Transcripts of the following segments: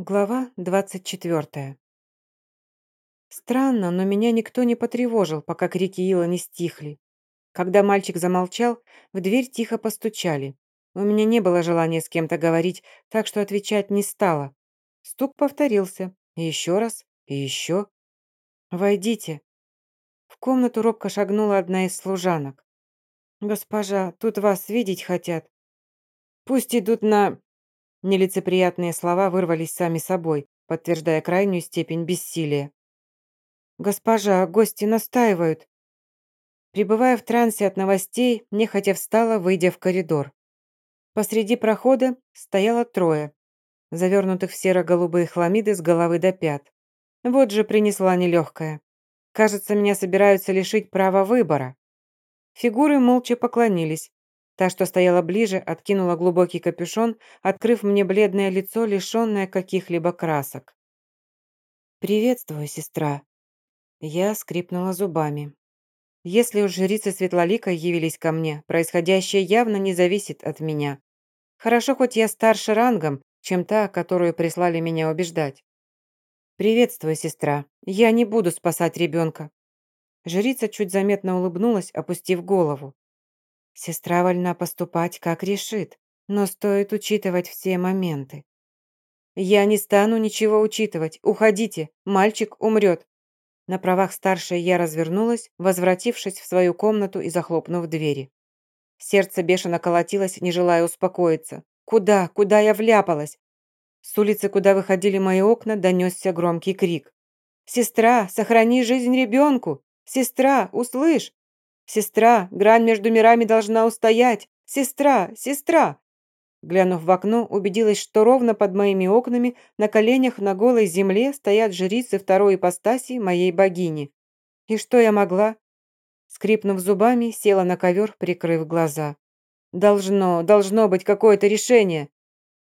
Глава 24. Странно, но меня никто не потревожил, пока крики Ила не стихли. Когда мальчик замолчал, в дверь тихо постучали. У меня не было желания с кем-то говорить, так что отвечать не стала. Стук повторился. Еще раз, и еще. «Войдите». В комнату робко шагнула одна из служанок. «Госпожа, тут вас видеть хотят». «Пусть идут на...» Нелицеприятные слова вырвались сами собой, подтверждая крайнюю степень бессилия. «Госпожа, гости настаивают». Прибывая в трансе от новостей, нехотя встала, выйдя в коридор. Посреди прохода стояло трое, завернутых в серо-голубые хламиды с головы до пят. Вот же принесла нелегкая. Кажется, меня собираются лишить права выбора. Фигуры молча поклонились, Та, что стояла ближе, откинула глубокий капюшон, открыв мне бледное лицо, лишенное каких-либо красок. «Приветствую, сестра». Я скрипнула зубами. Если уж жрицы Светлолика явились ко мне, происходящее явно не зависит от меня. Хорошо, хоть я старше рангом, чем та, которую прислали меня убеждать. «Приветствую, сестра. Я не буду спасать ребенка». Жрица чуть заметно улыбнулась, опустив голову. Сестра вольна поступать, как решит, но стоит учитывать все моменты. «Я не стану ничего учитывать. Уходите, мальчик умрет». На правах старшей я развернулась, возвратившись в свою комнату и захлопнув двери. Сердце бешено колотилось, не желая успокоиться. «Куда? Куда я вляпалась?» С улицы, куда выходили мои окна, донесся громкий крик. «Сестра, сохрани жизнь ребенку! Сестра, услышь! «Сестра, грань между мирами должна устоять! Сестра! Сестра!» Глянув в окно, убедилась, что ровно под моими окнами на коленях на голой земле стоят жрицы второй ипостаси моей богини. И что я могла? Скрипнув зубами, села на ковер, прикрыв глаза. Должно, должно быть какое-то решение.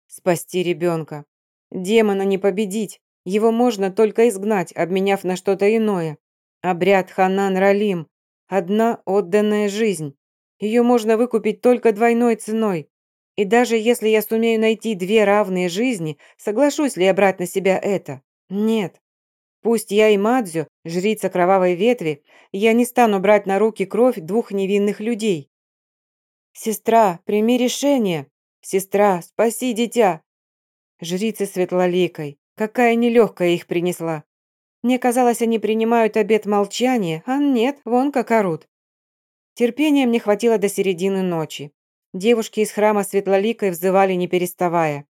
Спасти ребенка. Демона не победить. Его можно только изгнать, обменяв на что-то иное. Обряд Ханан Ралим. Одна отданная жизнь. Ее можно выкупить только двойной ценой. И даже если я сумею найти две равные жизни, соглашусь ли я брать на себя это? Нет. Пусть я и Мадзю, жрица кровавой ветви, я не стану брать на руки кровь двух невинных людей. «Сестра, прими решение! Сестра, спаси дитя!» Жрицы светлоликой, какая нелегкая их принесла. Мне казалось, они принимают обет молчания, а нет, вон как орут. Терпения мне хватило до середины ночи. Девушки из храма Светлоликой взывали, не переставая.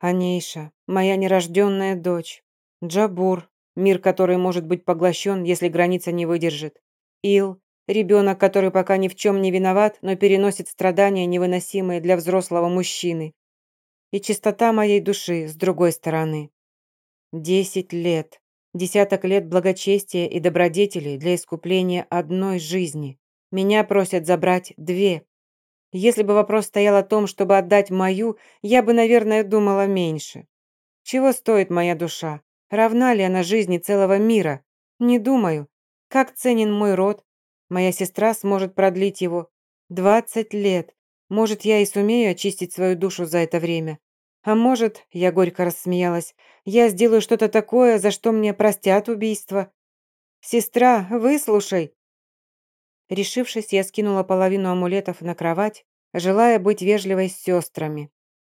Анейша, моя нерожденная дочь. Джабур, мир, который может быть поглощен, если граница не выдержит. Ил, ребенок, который пока ни в чем не виноват, но переносит страдания, невыносимые для взрослого мужчины. И чистота моей души с другой стороны. Десять лет. Десяток лет благочестия и добродетели для искупления одной жизни. Меня просят забрать две. Если бы вопрос стоял о том, чтобы отдать мою, я бы, наверное, думала меньше. Чего стоит моя душа? Равна ли она жизни целого мира? Не думаю. Как ценен мой род? Моя сестра сможет продлить его. Двадцать лет. Может, я и сумею очистить свою душу за это время. А может, я горько рассмеялась, я сделаю что-то такое, за что мне простят убийство. Сестра, выслушай. Решившись, я скинула половину амулетов на кровать, желая быть вежливой с сестрами.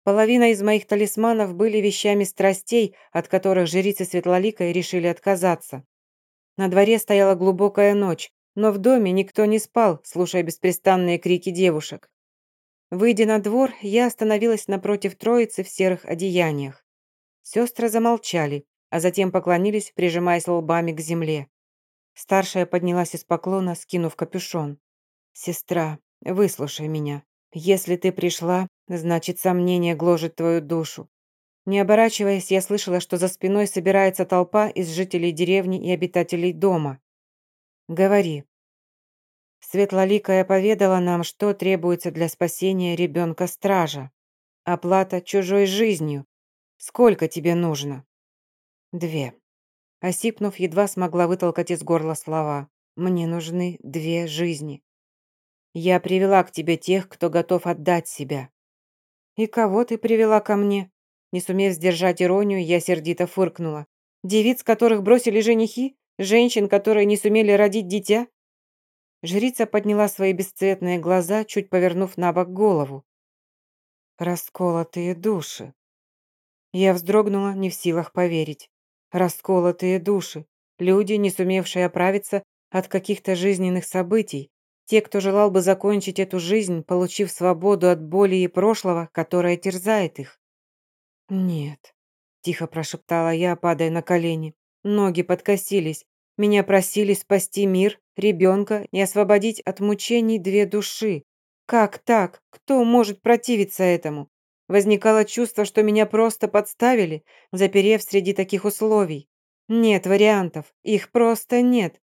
Половина из моих талисманов были вещами страстей, от которых жрицы Светлоликой решили отказаться. На дворе стояла глубокая ночь, но в доме никто не спал, слушая беспрестанные крики девушек. Выйдя на двор, я остановилась напротив троицы в серых одеяниях. Сестры замолчали, а затем поклонились, прижимаясь лбами к земле. Старшая поднялась из поклона, скинув капюшон. «Сестра, выслушай меня. Если ты пришла, значит, сомнение гложет твою душу. Не оборачиваясь, я слышала, что за спиной собирается толпа из жителей деревни и обитателей дома. Говори, Светлоликая поведала нам, что требуется для спасения ребенка-стража. Оплата чужой жизнью. Сколько тебе нужно? Две. Осипнув, едва смогла вытолкать из горла слова. Мне нужны две жизни. Я привела к тебе тех, кто готов отдать себя. И кого ты привела ко мне? Не сумев сдержать иронию, я сердито фыркнула. Девиц, которых бросили женихи? Женщин, которые не сумели родить дитя? Жрица подняла свои бесцветные глаза, чуть повернув на бок голову. Расколотые души. Я вздрогнула, не в силах поверить. Расколотые души. Люди, не сумевшие оправиться от каких-то жизненных событий. Те, кто желал бы закончить эту жизнь, получив свободу от боли и прошлого, которое терзает их. «Нет», – тихо прошептала я, падая на колени. Ноги подкосились. Меня просили спасти мир, ребенка и освободить от мучений две души. Как так? Кто может противиться этому? Возникало чувство, что меня просто подставили, заперев среди таких условий. Нет вариантов, их просто нет.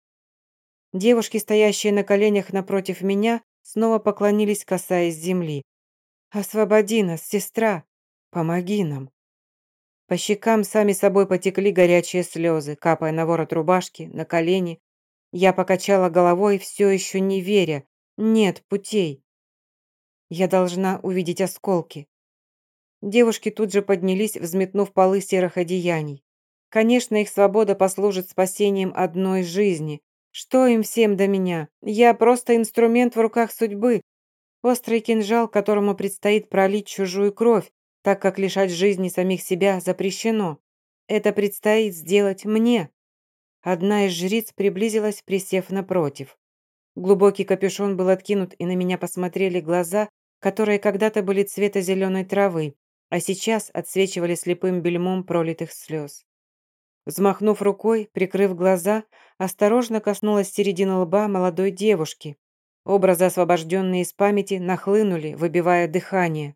Девушки, стоящие на коленях напротив меня, снова поклонились, касаясь земли. «Освободи нас, сестра! Помоги нам!» По щекам сами собой потекли горячие слезы, капая на ворот рубашки, на колени. Я покачала головой, все еще не веря. Нет путей. Я должна увидеть осколки. Девушки тут же поднялись, взметнув полы серых одеяний. Конечно, их свобода послужит спасением одной жизни. Что им всем до меня? Я просто инструмент в руках судьбы. Острый кинжал, которому предстоит пролить чужую кровь, так как лишать жизни самих себя запрещено. Это предстоит сделать мне. Одна из жриц приблизилась, присев напротив. Глубокий капюшон был откинут, и на меня посмотрели глаза, которые когда-то были цвета зеленой травы, а сейчас отсвечивали слепым бельмом пролитых слез. Взмахнув рукой, прикрыв глаза, осторожно коснулась середины лба молодой девушки. Образы, освобожденные из памяти, нахлынули, выбивая дыхание.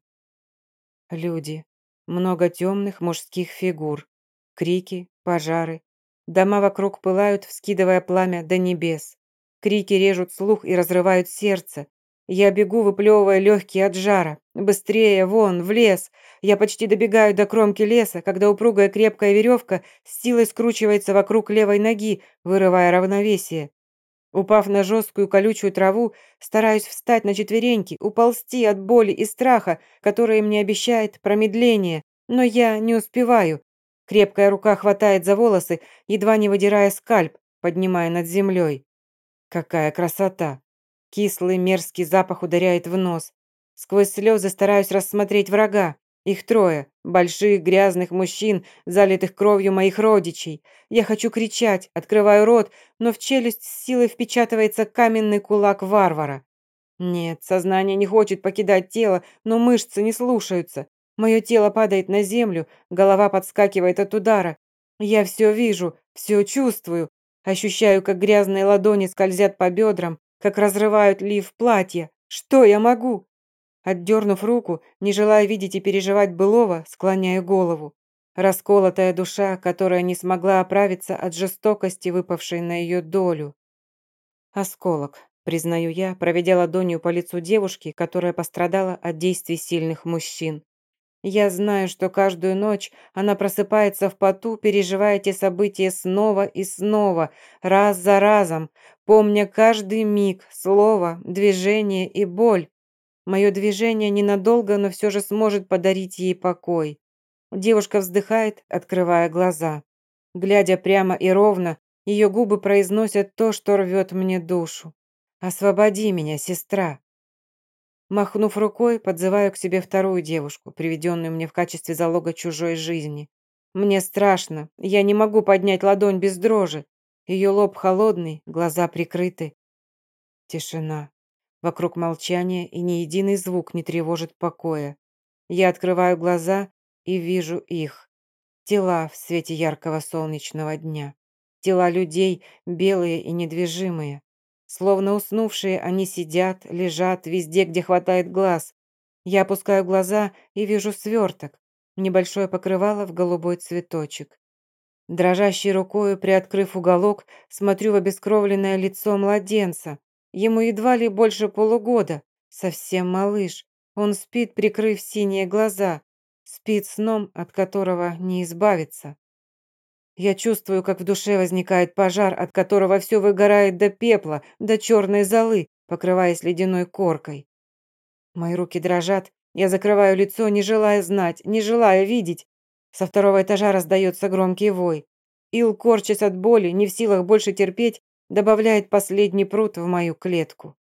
Люди. Много темных мужских фигур. Крики, пожары. Дома вокруг пылают, вскидывая пламя до небес. Крики режут слух и разрывают сердце. Я бегу, выплевывая легкие от жара. Быстрее, вон, в лес. Я почти добегаю до кромки леса, когда упругая крепкая веревка с силой скручивается вокруг левой ноги, вырывая равновесие. Упав на жесткую колючую траву, стараюсь встать на четвереньки, уползти от боли и страха, которые мне обещает промедление, но я не успеваю. Крепкая рука хватает за волосы, едва не выдирая скальп, поднимая над землей. Какая красота! Кислый мерзкий запах ударяет в нос. Сквозь слезы стараюсь рассмотреть врага. Их трое, больших грязных мужчин, залитых кровью моих родичей. Я хочу кричать, открываю рот, но в челюсть с силой впечатывается каменный кулак варвара. Нет, сознание не хочет покидать тело, но мышцы не слушаются. Мое тело падает на землю, голова подскакивает от удара. Я все вижу, все чувствую. Ощущаю, как грязные ладони скользят по бедрам, как разрывают лиф платья. Что я могу? Отдернув руку, не желая видеть и переживать былого, склоняю голову. Расколотая душа, которая не смогла оправиться от жестокости, выпавшей на ее долю. Осколок, признаю я, проведя ладонью по лицу девушки, которая пострадала от действий сильных мужчин. Я знаю, что каждую ночь она просыпается в поту, переживая те события снова и снова, раз за разом, помня каждый миг, слово, движение и боль. Мое движение ненадолго, но все же сможет подарить ей покой. Девушка вздыхает, открывая глаза. Глядя прямо и ровно, ее губы произносят то, что рвет мне душу. «Освободи меня, сестра!» Махнув рукой, подзываю к себе вторую девушку, приведенную мне в качестве залога чужой жизни. Мне страшно, я не могу поднять ладонь без дрожи. Ее лоб холодный, глаза прикрыты. Тишина. Вокруг молчание, и ни единый звук не тревожит покоя. Я открываю глаза и вижу их. Тела в свете яркого солнечного дня. Тела людей, белые и недвижимые. Словно уснувшие, они сидят, лежат везде, где хватает глаз. Я опускаю глаза и вижу сверток. Небольшое покрывало в голубой цветочек. Дрожащей рукой, приоткрыв уголок, смотрю в обескровленное лицо младенца. Ему едва ли больше полугода. Совсем малыш. Он спит, прикрыв синие глаза. Спит сном, от которого не избавиться. Я чувствую, как в душе возникает пожар, от которого все выгорает до пепла, до черной золы, покрываясь ледяной коркой. Мои руки дрожат, я закрываю лицо, не желая знать, не желая видеть. Со второго этажа раздается громкий вой. Ил, корчась от боли, не в силах больше терпеть, добавляет последний пруд в мою клетку.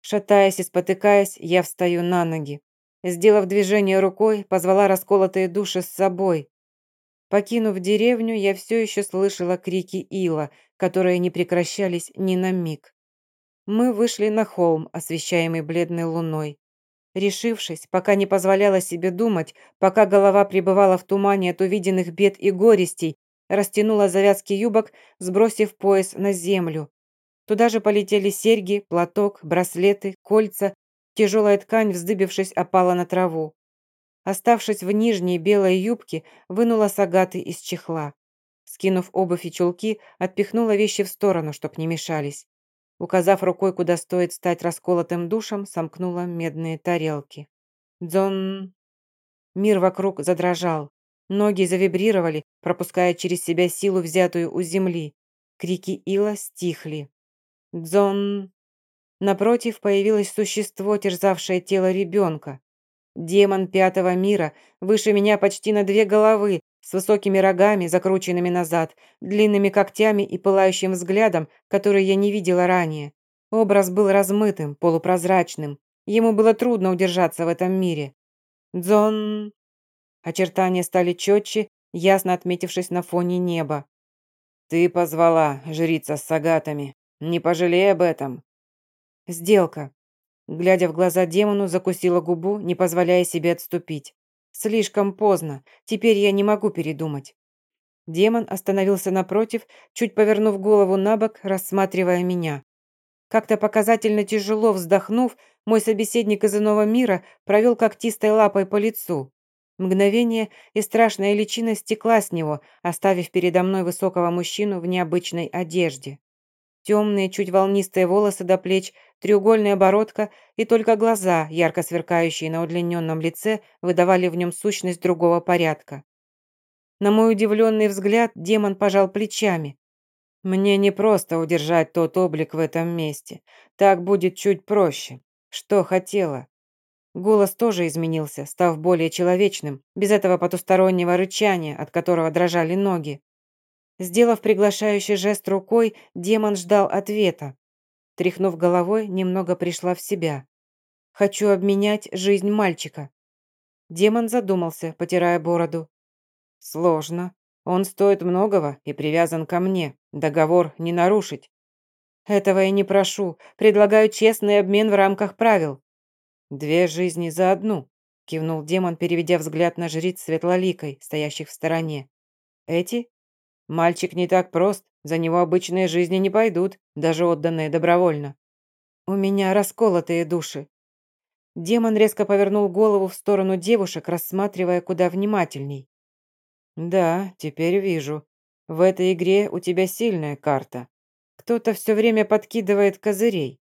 Шатаясь и спотыкаясь, я встаю на ноги. Сделав движение рукой, позвала расколотые души с собой. Покинув деревню, я все еще слышала крики Ила, которые не прекращались ни на миг. Мы вышли на холм, освещаемый бледной луной. Решившись, пока не позволяла себе думать, пока голова пребывала в тумане от увиденных бед и горестей, растянула завязки юбок, сбросив пояс на землю. Туда же полетели серьги, платок, браслеты, кольца. Тяжелая ткань, вздыбившись, опала на траву. Оставшись в нижней белой юбке, вынула сагаты из чехла. Скинув обувь и чулки, отпихнула вещи в сторону, чтоб не мешались. Указав рукой, куда стоит стать расколотым душем, сомкнула медные тарелки. Дзон. Мир вокруг задрожал. Ноги завибрировали, пропуская через себя силу, взятую у земли. Крики Ила стихли. Дзон. Напротив появилось существо, терзавшее тело ребенка. Демон пятого мира, выше меня почти на две головы, с высокими рогами, закрученными назад, длинными когтями и пылающим взглядом, который я не видела ранее. Образ был размытым, полупрозрачным. Ему было трудно удержаться в этом мире. Дзон. Очертания стали четче, ясно отметившись на фоне неба. «Ты позвала, жрица с сагатами. Не пожалей об этом». «Сделка». Глядя в глаза демону, закусила губу, не позволяя себе отступить. Слишком поздно. Теперь я не могу передумать. Демон остановился напротив, чуть повернув голову на бок, рассматривая меня. Как-то показательно тяжело вздохнув, мой собеседник из иного мира провел когтистой лапой по лицу. Мгновение, и страшная личина стекла с него, оставив передо мной высокого мужчину в необычной одежде. Темные, чуть волнистые волосы до плеч, треугольная бородка и только глаза, ярко сверкающие на удлиненном лице, выдавали в нем сущность другого порядка. На мой удивленный взгляд демон пожал плечами. «Мне не просто удержать тот облик в этом месте. Так будет чуть проще. Что хотела?» Голос тоже изменился, став более человечным, без этого потустороннего рычания, от которого дрожали ноги. Сделав приглашающий жест рукой, демон ждал ответа. Тряхнув головой, немного пришла в себя. «Хочу обменять жизнь мальчика». Демон задумался, потирая бороду. «Сложно. Он стоит многого и привязан ко мне. Договор не нарушить». «Этого я не прошу. Предлагаю честный обмен в рамках правил». «Две жизни за одну», — кивнул демон, переведя взгляд на жриц светлоликой, стоящих в стороне. «Эти?» «Мальчик не так прост. За него обычные жизни не пойдут, даже отданные добровольно. У меня расколотые души. Демон резко повернул голову в сторону девушек, рассматривая куда внимательней. «Да, теперь вижу. В этой игре у тебя сильная карта. Кто-то все время подкидывает козырей.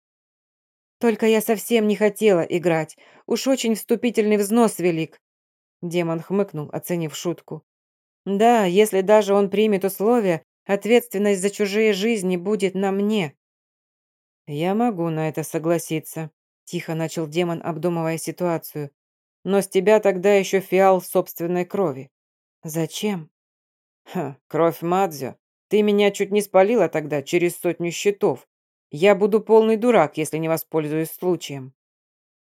Только я совсем не хотела играть. Уж очень вступительный взнос велик». Демон хмыкнул, оценив шутку. «Да, если даже он примет условия, Ответственность за чужие жизни будет на мне». «Я могу на это согласиться», – тихо начал демон, обдумывая ситуацию. «Но с тебя тогда еще фиал собственной крови». «Зачем?» «Ха, кровь Мадзё. Ты меня чуть не спалила тогда через сотню щитов. Я буду полный дурак, если не воспользуюсь случаем».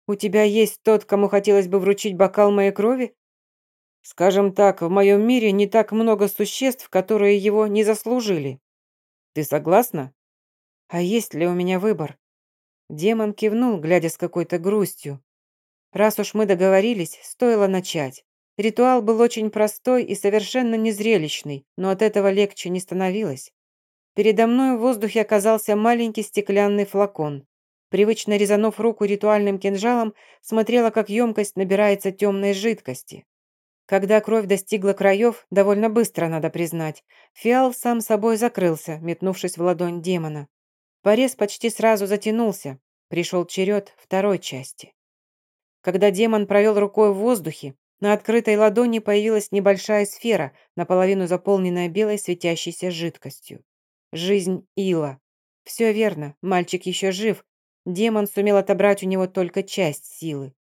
«У тебя есть тот, кому хотелось бы вручить бокал моей крови?» Скажем так, в моем мире не так много существ, которые его не заслужили. Ты согласна? А есть ли у меня выбор? Демон кивнул, глядя с какой-то грустью. Раз уж мы договорились, стоило начать. Ритуал был очень простой и совершенно незрелищный, но от этого легче не становилось. Передо мной в воздухе оказался маленький стеклянный флакон. Привычно резанув руку ритуальным кинжалом, смотрела, как емкость набирается темной жидкости. Когда кровь достигла краев, довольно быстро, надо признать, фиал сам собой закрылся, метнувшись в ладонь демона. Порез почти сразу затянулся. Пришел черед второй части. Когда демон провел рукой в воздухе, на открытой ладони появилась небольшая сфера, наполовину заполненная белой светящейся жидкостью. Жизнь Ила. Все верно, мальчик еще жив. Демон сумел отобрать у него только часть силы.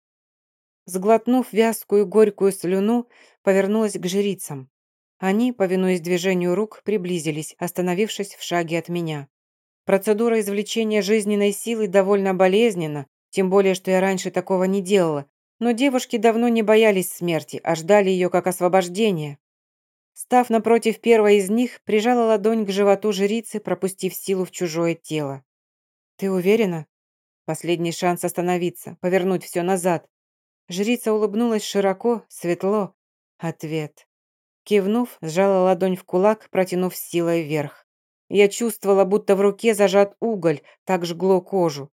Сглотнув вязкую горькую слюну, повернулась к жрицам. Они, повинуясь движению рук, приблизились, остановившись в шаге от меня. Процедура извлечения жизненной силы довольно болезненна, тем более, что я раньше такого не делала, но девушки давно не боялись смерти, а ждали ее как освобождения. Став напротив первой из них, прижала ладонь к животу жрицы, пропустив силу в чужое тело. «Ты уверена?» Последний шанс остановиться, повернуть все назад. Жрица улыбнулась широко, светло. Ответ. Кивнув, сжала ладонь в кулак, протянув силой вверх. Я чувствовала, будто в руке зажат уголь, так жгло кожу.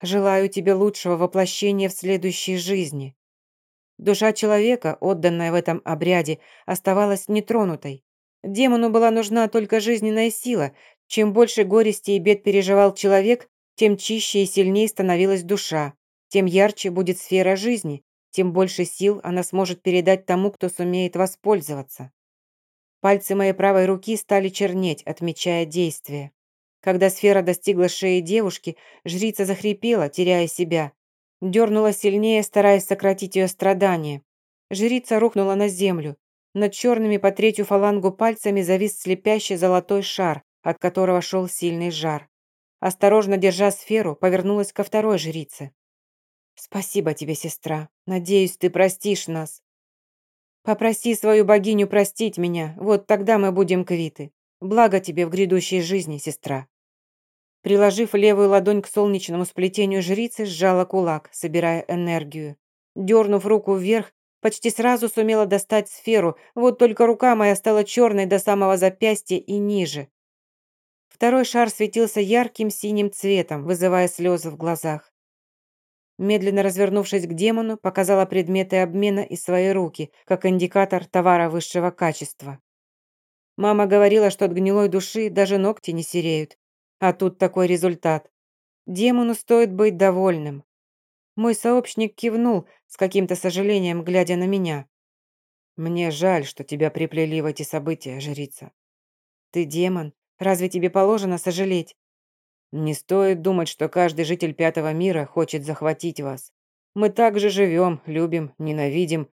Желаю тебе лучшего воплощения в следующей жизни. Душа человека, отданная в этом обряде, оставалась нетронутой. Демону была нужна только жизненная сила. Чем больше горести и бед переживал человек, тем чище и сильнее становилась душа, тем ярче будет сфера жизни, тем больше сил она сможет передать тому, кто сумеет воспользоваться. Пальцы моей правой руки стали чернеть, отмечая действие. Когда сфера достигла шеи девушки, жрица захрипела, теряя себя. Дернула сильнее, стараясь сократить ее страдания. Жрица рухнула на землю. Над черными по третью фалангу пальцами завис слепящий золотой шар, от которого шел сильный жар. Осторожно держа сферу, повернулась ко второй жрице. «Спасибо тебе, сестра. Надеюсь, ты простишь нас. Попроси свою богиню простить меня, вот тогда мы будем квиты. Благо тебе в грядущей жизни, сестра». Приложив левую ладонь к солнечному сплетению жрицы, сжала кулак, собирая энергию. Дернув руку вверх, почти сразу сумела достать сферу, вот только рука моя стала черной до самого запястья и ниже. Второй шар светился ярким синим цветом, вызывая слезы в глазах. Медленно развернувшись к демону, показала предметы обмена из своей руки, как индикатор товара высшего качества. Мама говорила, что от гнилой души даже ногти не сереют. А тут такой результат. Демону стоит быть довольным. Мой сообщник кивнул, с каким-то сожалением глядя на меня. «Мне жаль, что тебя приплели в эти события, жрица». «Ты демон. Разве тебе положено сожалеть? Не стоит думать, что каждый житель Пятого мира хочет захватить вас. Мы также живем, любим, ненавидим.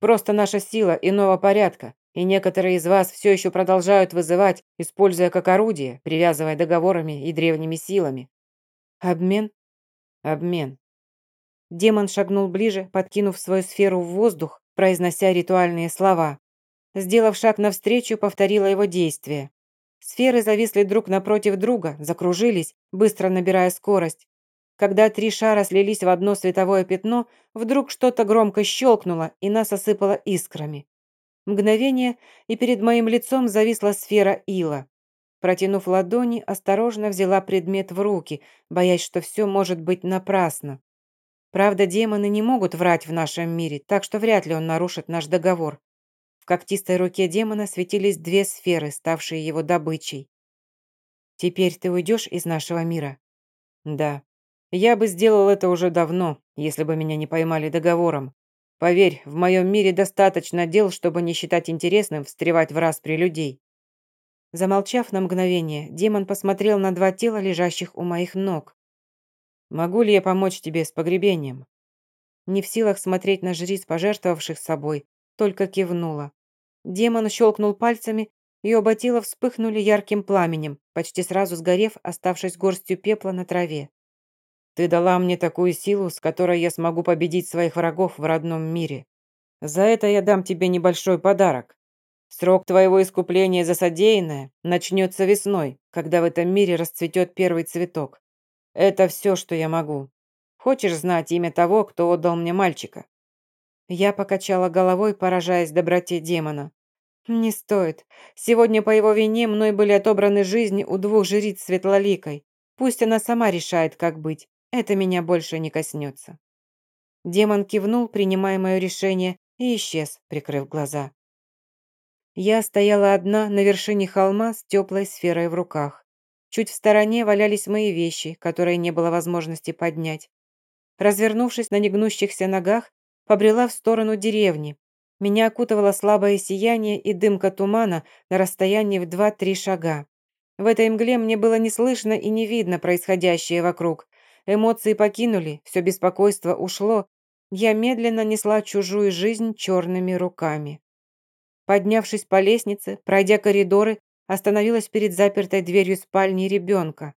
Просто наша сила иного порядка, и некоторые из вас все еще продолжают вызывать, используя как орудие, привязывая договорами и древними силами. Обмен? Обмен. Демон шагнул ближе, подкинув свою сферу в воздух, произнося ритуальные слова. Сделав шаг навстречу, повторила его действие. Сферы зависли друг напротив друга, закружились, быстро набирая скорость. Когда три шара слились в одно световое пятно, вдруг что-то громко щелкнуло и нас осыпало искрами. Мгновение, и перед моим лицом зависла сфера ила. Протянув ладони, осторожно взяла предмет в руки, боясь, что все может быть напрасно. Правда, демоны не могут врать в нашем мире, так что вряд ли он нарушит наш договор когтистой руке демона светились две сферы, ставшие его добычей. «Теперь ты уйдешь из нашего мира?» «Да. Я бы сделал это уже давно, если бы меня не поймали договором. Поверь, в моем мире достаточно дел, чтобы не считать интересным встревать в распри людей». Замолчав на мгновение, демон посмотрел на два тела, лежащих у моих ног. «Могу ли я помочь тебе с погребением?» Не в силах смотреть на жриц, пожертвовавших собой, только кивнула. Демон щелкнул пальцами, и оба вспыхнули ярким пламенем, почти сразу сгорев, оставшись горстью пепла на траве. «Ты дала мне такую силу, с которой я смогу победить своих врагов в родном мире. За это я дам тебе небольшой подарок. Срок твоего искупления за содеянное начнется весной, когда в этом мире расцветет первый цветок. Это все, что я могу. Хочешь знать имя того, кто отдал мне мальчика?» Я покачала головой, поражаясь доброте демона. «Не стоит. Сегодня по его вине мной были отобраны жизни у двух жриц Светлоликой. Пусть она сама решает, как быть. Это меня больше не коснется». Демон кивнул, принимая мое решение, и исчез, прикрыв глаза. Я стояла одна на вершине холма с теплой сферой в руках. Чуть в стороне валялись мои вещи, которые не было возможности поднять. Развернувшись на негнущихся ногах, побрела в сторону деревни. Меня окутывало слабое сияние и дымка тумана на расстоянии в два-три шага. В этой мгле мне было не слышно и не видно происходящее вокруг. Эмоции покинули, все беспокойство ушло. Я медленно несла чужую жизнь черными руками. Поднявшись по лестнице, пройдя коридоры, остановилась перед запертой дверью спальни ребенка.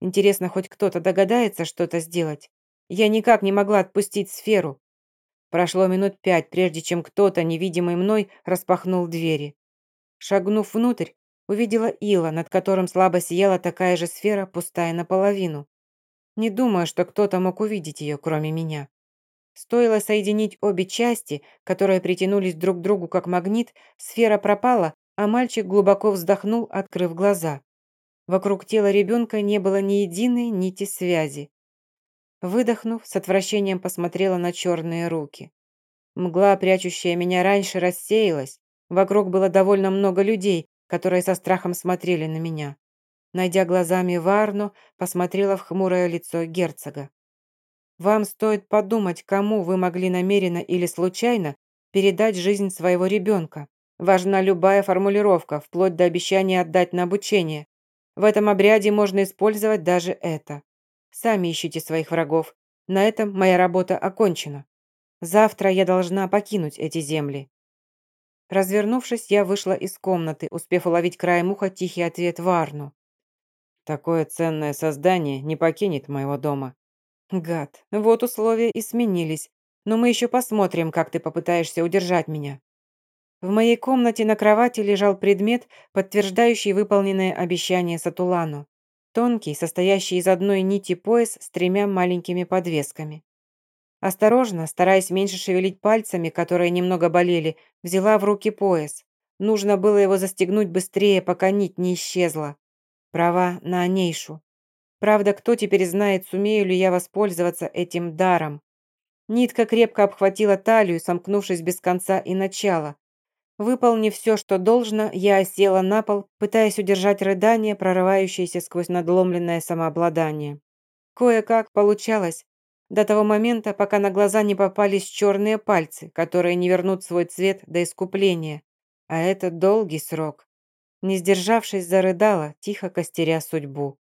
Интересно, хоть кто-то догадается что-то сделать? Я никак не могла отпустить сферу. Прошло минут пять, прежде чем кто-то, невидимый мной, распахнул двери. Шагнув внутрь, увидела ила, над которым слабо сияла такая же сфера, пустая наполовину. Не думаю, что кто-то мог увидеть ее, кроме меня. Стоило соединить обе части, которые притянулись друг к другу как магнит, сфера пропала, а мальчик глубоко вздохнул, открыв глаза. Вокруг тела ребенка не было ни единой нити связи. Выдохнув, с отвращением посмотрела на черные руки. Мгла, прячущая меня раньше, рассеялась. Вокруг было довольно много людей, которые со страхом смотрели на меня. Найдя глазами Варну, посмотрела в хмурое лицо герцога. «Вам стоит подумать, кому вы могли намеренно или случайно передать жизнь своего ребенка. Важна любая формулировка, вплоть до обещания отдать на обучение. В этом обряде можно использовать даже это. Сами ищите своих врагов. На этом моя работа окончена. Завтра я должна покинуть эти земли». Развернувшись, я вышла из комнаты, успев уловить краем уха тихий ответ Варну. «Такое ценное создание не покинет моего дома». «Гад, вот условия и сменились. Но мы еще посмотрим, как ты попытаешься удержать меня». В моей комнате на кровати лежал предмет, подтверждающий выполненное обещание Сатулану. Тонкий, состоящий из одной нити пояс с тремя маленькими подвесками. Осторожно, стараясь меньше шевелить пальцами, которые немного болели, взяла в руки пояс. Нужно было его застегнуть быстрее, пока нить не исчезла. Права на Анейшу. Правда, кто теперь знает, сумею ли я воспользоваться этим даром. Нитка крепко обхватила талию, сомкнувшись без конца и начала. Выполнив все, что должно, я осела на пол, пытаясь удержать рыдание, прорывающееся сквозь надломленное самообладание. Кое-как получалось. До того момента, пока на глаза не попались черные пальцы, которые не вернут свой цвет до искупления. А это долгий срок. Не сдержавшись, зарыдала, тихо костеря судьбу.